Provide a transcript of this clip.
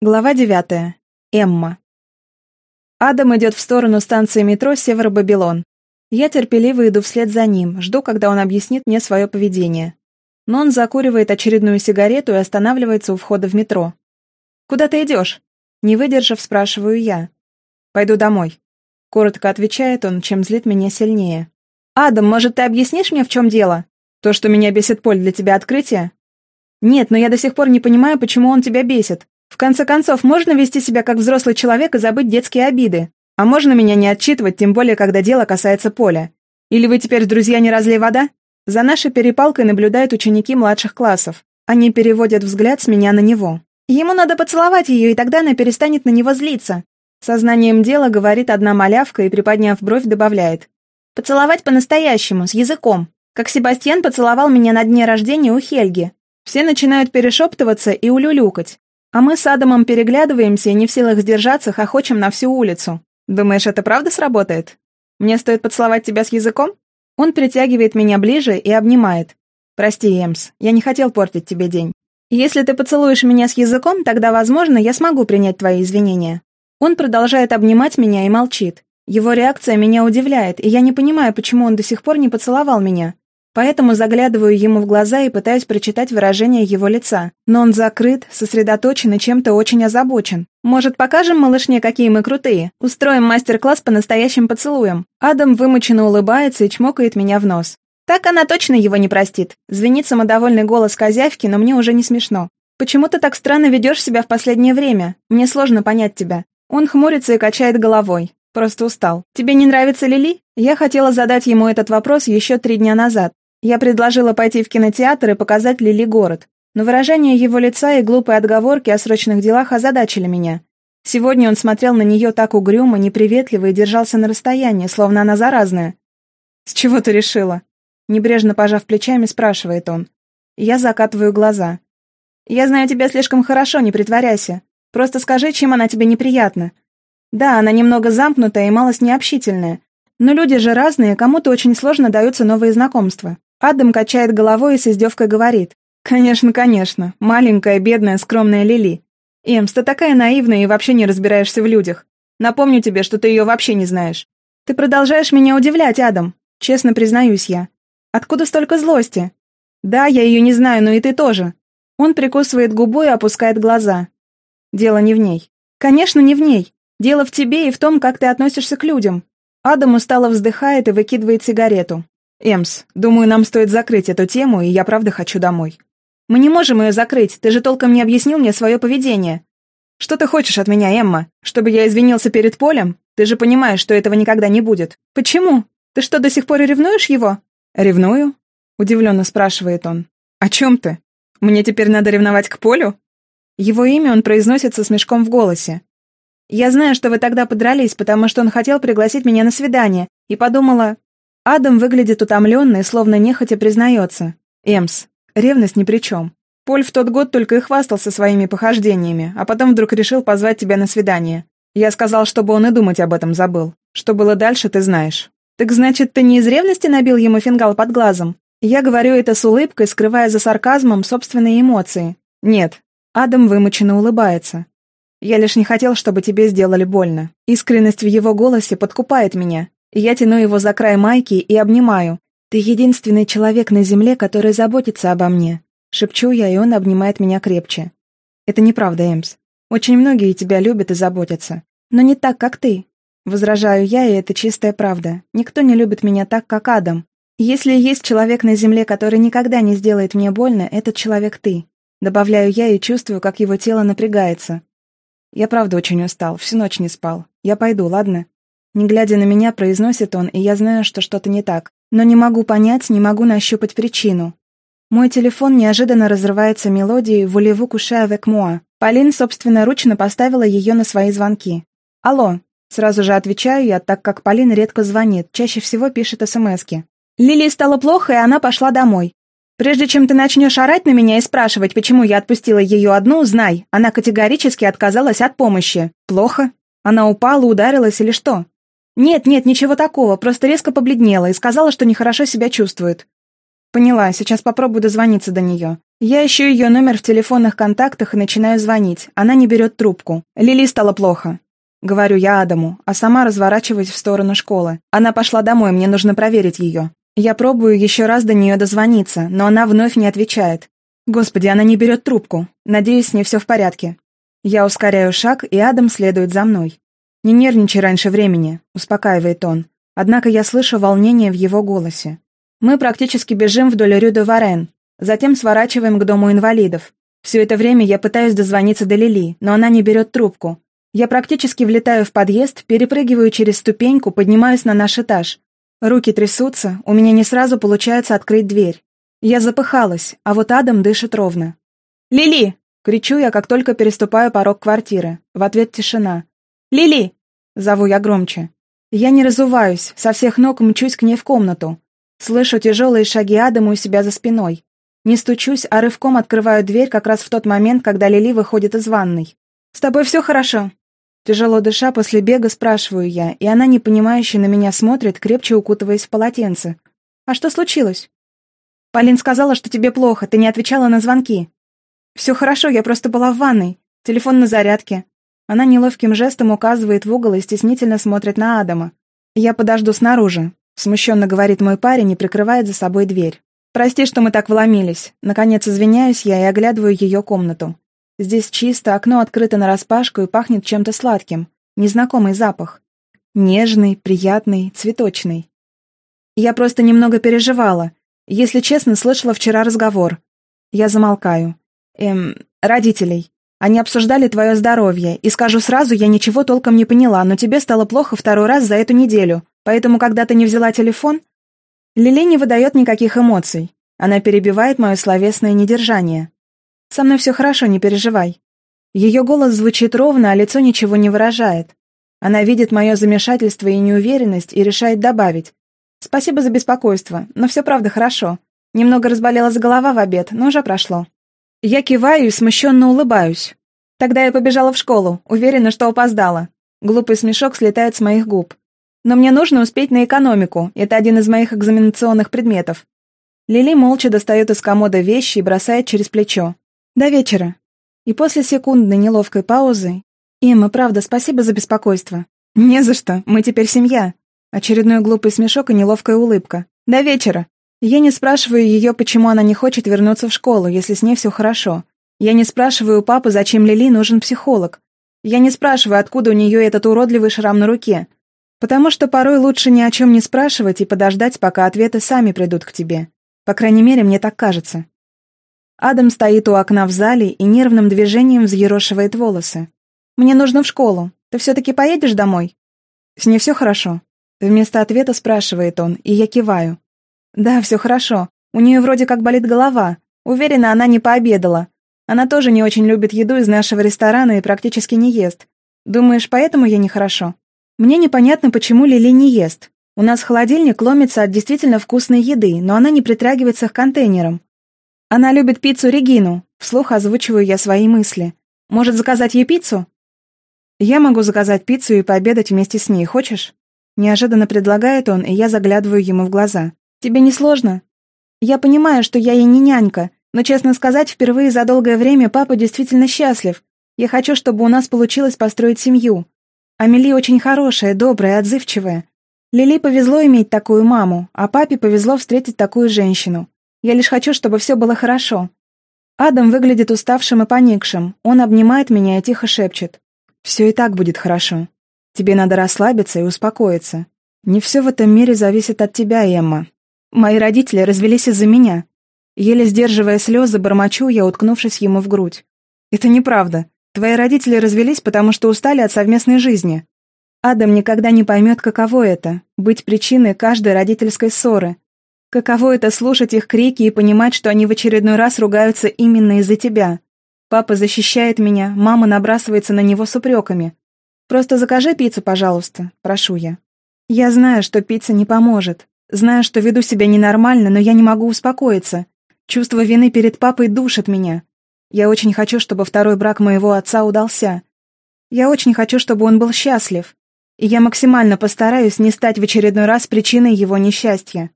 Глава девятая. Эмма. Адам идет в сторону станции метро Северо-Бабилон. Я терпеливо иду вслед за ним, жду, когда он объяснит мне свое поведение. Но он закуривает очередную сигарету и останавливается у входа в метро. «Куда ты идешь?» Не выдержав, спрашиваю я. «Пойду домой», — коротко отвечает он, чем злит меня сильнее. «Адам, может, ты объяснишь мне, в чем дело? То, что меня бесит Поль, для тебя открытие?» «Нет, но я до сих пор не понимаю, почему он тебя бесит. Конце концов, можно вести себя как взрослый человек и забыть детские обиды. А можно меня не отчитывать, тем более, когда дело касается Поля. Или вы теперь, друзья, не разлей вода? За нашей перепалкой наблюдают ученики младших классов. Они переводят взгляд с меня на него. Ему надо поцеловать ее, и тогда она перестанет на него злиться. Сознанием дела говорит одна малявка и, приподняв бровь, добавляет. Поцеловать по-настоящему, с языком. Как Себастьян поцеловал меня на дне рождения у Хельги. Все начинают перешептываться и улюлюкать. А мы с Адамом переглядываемся и не в силах сдержаться, хохочем на всю улицу. Думаешь, это правда сработает? Мне стоит поцеловать тебя с языком? Он притягивает меня ближе и обнимает. Прости, Эмс, я не хотел портить тебе день. Если ты поцелуешь меня с языком, тогда, возможно, я смогу принять твои извинения. Он продолжает обнимать меня и молчит. Его реакция меня удивляет, и я не понимаю, почему он до сих пор не поцеловал меня. Поэтому заглядываю ему в глаза и пытаюсь прочитать выражение его лица. Но он закрыт, сосредоточен и чем-то очень озабочен. Может, покажем малышне, какие мы крутые? Устроим мастер-класс по настоящим поцелуям. Адам вымученно улыбается и чмокает меня в нос. Так она точно его не простит. Звенит самодовольный голос козявки, но мне уже не смешно. Почему ты так странно ведешь себя в последнее время? Мне сложно понять тебя. Он хмурится и качает головой. Просто устал. Тебе не нравится Лили? Я хотела задать ему этот вопрос еще три дня назад. Я предложила пойти в кинотеатр и показать Лили город, но выражение его лица и глупые отговорки о срочных делах озадачили меня. Сегодня он смотрел на нее так угрюмо, неприветливо и держался на расстоянии, словно она заразная. «С чего ты решила?» Небрежно пожав плечами, спрашивает он. Я закатываю глаза. «Я знаю тебя слишком хорошо, не притворяйся. Просто скажи, чем она тебе неприятна. Да, она немного замкнутая и малость необщительная, но люди же разные, кому-то очень сложно даются новые знакомства. Адам качает головой и с издевкой говорит. «Конечно, конечно. Маленькая, бедная, скромная Лили. Эмс, ты такая наивная и вообще не разбираешься в людях. Напомню тебе, что ты ее вообще не знаешь. Ты продолжаешь меня удивлять, Адам. Честно признаюсь я. Откуда столько злости? Да, я ее не знаю, но и ты тоже. Он прикусывает губу и опускает глаза. Дело не в ней. Конечно, не в ней. Дело в тебе и в том, как ты относишься к людям. Адам устало вздыхает и выкидывает сигарету. «Эмс, думаю, нам стоит закрыть эту тему, и я правда хочу домой». «Мы не можем ее закрыть, ты же толком не объяснил мне свое поведение». «Что ты хочешь от меня, Эмма? Чтобы я извинился перед Полем? Ты же понимаешь, что этого никогда не будет». «Почему? Ты что, до сих пор ревнуешь его?» «Ревную?» — удивленно спрашивает он. «О чем ты? Мне теперь надо ревновать к Полю?» Его имя он произносит со смешком в голосе. «Я знаю, что вы тогда подрались, потому что он хотел пригласить меня на свидание, и подумала, Адам выглядит утомленный, словно нехотя признается. «Эмс, ревность ни при чем. Поль в тот год только и хвастался своими похождениями, а потом вдруг решил позвать тебя на свидание. Я сказал, чтобы он и думать об этом забыл. Что было дальше, ты знаешь. Так значит, ты не из ревности набил ему фингал под глазом? Я говорю это с улыбкой, скрывая за сарказмом собственные эмоции. Нет. Адам вымученно улыбается. Я лишь не хотел, чтобы тебе сделали больно. Искренность в его голосе подкупает меня. Я тяну его за край майки и обнимаю. «Ты единственный человек на земле, который заботится обо мне», — шепчу я, и он обнимает меня крепче. «Это неправда, Эмс. Очень многие тебя любят и заботятся. Но не так, как ты. Возражаю я, и это чистая правда. Никто не любит меня так, как Адам. Если есть человек на земле, который никогда не сделает мне больно, этот человек ты. Добавляю я и чувствую, как его тело напрягается. Я правда очень устал, всю ночь не спал. Я пойду, ладно? Не глядя на меня, произносит он, и я знаю, что что-то не так. Но не могу понять, не могу нащупать причину. Мой телефон неожиданно разрывается мелодией «Voulez-vous coucher avec moi?». Полин собственноручно поставила ее на свои звонки. «Алло». Сразу же отвечаю я, так как Полин редко звонит, чаще всего пишет смски. Лилии стало плохо, и она пошла домой. Прежде чем ты начнешь орать на меня и спрашивать, почему я отпустила ее одну, знай, она категорически отказалась от помощи. Плохо? Она упала, ударилась или что? «Нет, нет, ничего такого, просто резко побледнела и сказала, что нехорошо себя чувствует». «Поняла, сейчас попробую дозвониться до нее. Я ищу ее номер в телефонных контактах и начинаю звонить. Она не берет трубку. Лили стало плохо. Говорю я Адаму, а сама разворачиваюсь в сторону школы. Она пошла домой, мне нужно проверить ее. Я пробую еще раз до нее дозвониться, но она вновь не отвечает. Господи, она не берет трубку. Надеюсь, с ней все в порядке. Я ускоряю шаг, и Адам следует за мной. «Не нервничай раньше времени», — успокаивает он. Однако я слышу волнение в его голосе. Мы практически бежим вдоль Рю де Варен, затем сворачиваем к дому инвалидов. Все это время я пытаюсь дозвониться до Лили, но она не берет трубку. Я практически влетаю в подъезд, перепрыгиваю через ступеньку, поднимаюсь на наш этаж. Руки трясутся, у меня не сразу получается открыть дверь. Я запыхалась, а вот Адам дышит ровно. «Лили!» — кричу я, как только переступаю порог квартиры. В ответ тишина. «Лили!» — зову я громче. Я не разуваюсь, со всех ног мчусь к ней в комнату. Слышу тяжелые шаги Адама у себя за спиной. Не стучусь, а рывком открываю дверь как раз в тот момент, когда Лили выходит из ванной. «С тобой все хорошо?» Тяжело дыша, после бега спрашиваю я, и она, непонимающе на меня смотрит, крепче укутываясь в полотенце. «А что случилось?» «Полин сказала, что тебе плохо, ты не отвечала на звонки». «Все хорошо, я просто была в ванной. Телефон на зарядке». Она неловким жестом указывает в угол и стеснительно смотрит на Адама. «Я подожду снаружи», — смущенно говорит мой парень и прикрывает за собой дверь. «Прости, что мы так вломились». Наконец извиняюсь я и оглядываю ее комнату. Здесь чисто, окно открыто нараспашку и пахнет чем-то сладким. Незнакомый запах. Нежный, приятный, цветочный. Я просто немного переживала. Если честно, слышала вчера разговор. Я замолкаю. Эм, родителей. Они обсуждали твое здоровье, и скажу сразу, я ничего толком не поняла, но тебе стало плохо второй раз за эту неделю, поэтому, когда ты не взяла телефон... Лили не выдает никаких эмоций. Она перебивает мое словесное недержание. Со мной все хорошо, не переживай». Ее голос звучит ровно, а лицо ничего не выражает. Она видит мое замешательство и неуверенность и решает добавить. «Спасибо за беспокойство, но все правда хорошо. Немного разболелась голова в обед, но уже прошло». Я киваю и смущенно улыбаюсь. Тогда я побежала в школу, уверена, что опоздала. Глупый смешок слетает с моих губ. Но мне нужно успеть на экономику, это один из моих экзаменационных предметов. Лили молча достает из комода вещи и бросает через плечо. До вечера. И после секундной неловкой паузы... Эмма, правда, спасибо за беспокойство. Не за что, мы теперь семья. Очередной глупый смешок и неловкая улыбка. До вечера. Я не спрашиваю ее, почему она не хочет вернуться в школу, если с ней все хорошо. Я не спрашиваю у папы, зачем Лили нужен психолог. Я не спрашиваю, откуда у нее этот уродливый шрам на руке. Потому что порой лучше ни о чем не спрашивать и подождать, пока ответы сами придут к тебе. По крайней мере, мне так кажется. Адам стоит у окна в зале и нервным движением взъерошивает волосы. «Мне нужно в школу. Ты все-таки поедешь домой?» «С ней все хорошо?» Вместо ответа спрашивает он, и я киваю. «Да, все хорошо. У нее вроде как болит голова. Уверена, она не пообедала. Она тоже не очень любит еду из нашего ресторана и практически не ест. Думаешь, поэтому ей нехорошо?» Мне непонятно, почему Лили не ест. У нас холодильник ломится от действительно вкусной еды, но она не притрагивается к контейнерам. Она любит пиццу Регину. Вслух озвучиваю я свои мысли. Может, заказать ей пиццу? Я могу заказать пиццу и пообедать вместе с ней, хочешь? Неожиданно предлагает он, и я заглядываю ему в глаза. Тебе не сложно? Я понимаю, что я ей не нянька, но, честно сказать, впервые за долгое время папа действительно счастлив. Я хочу, чтобы у нас получилось построить семью. Амели очень хорошая, добрая, отзывчивая. Лили повезло иметь такую маму, а папе повезло встретить такую женщину. Я лишь хочу, чтобы все было хорошо. Адам выглядит уставшим и поникшим. Он обнимает меня и тихо шепчет. «Все и так будет хорошо. Тебе надо расслабиться и успокоиться. Не все в этом мире зависит от тебя, Эмма. Мои родители развелись из-за меня». Еле сдерживая слезы, бормочу я, уткнувшись ему в грудь. «Это неправда. Твои родители развелись, потому что устали от совместной жизни. Адам никогда не поймет, каково это — быть причиной каждой родительской ссоры, Каково это слушать их крики и понимать, что они в очередной раз ругаются именно из-за тебя? Папа защищает меня, мама набрасывается на него с упреками. Просто закажи пиццу, пожалуйста, прошу я. Я знаю, что пицца не поможет. Знаю, что веду себя ненормально, но я не могу успокоиться. Чувство вины перед папой душит меня. Я очень хочу, чтобы второй брак моего отца удался. Я очень хочу, чтобы он был счастлив. И я максимально постараюсь не стать в очередной раз причиной его несчастья.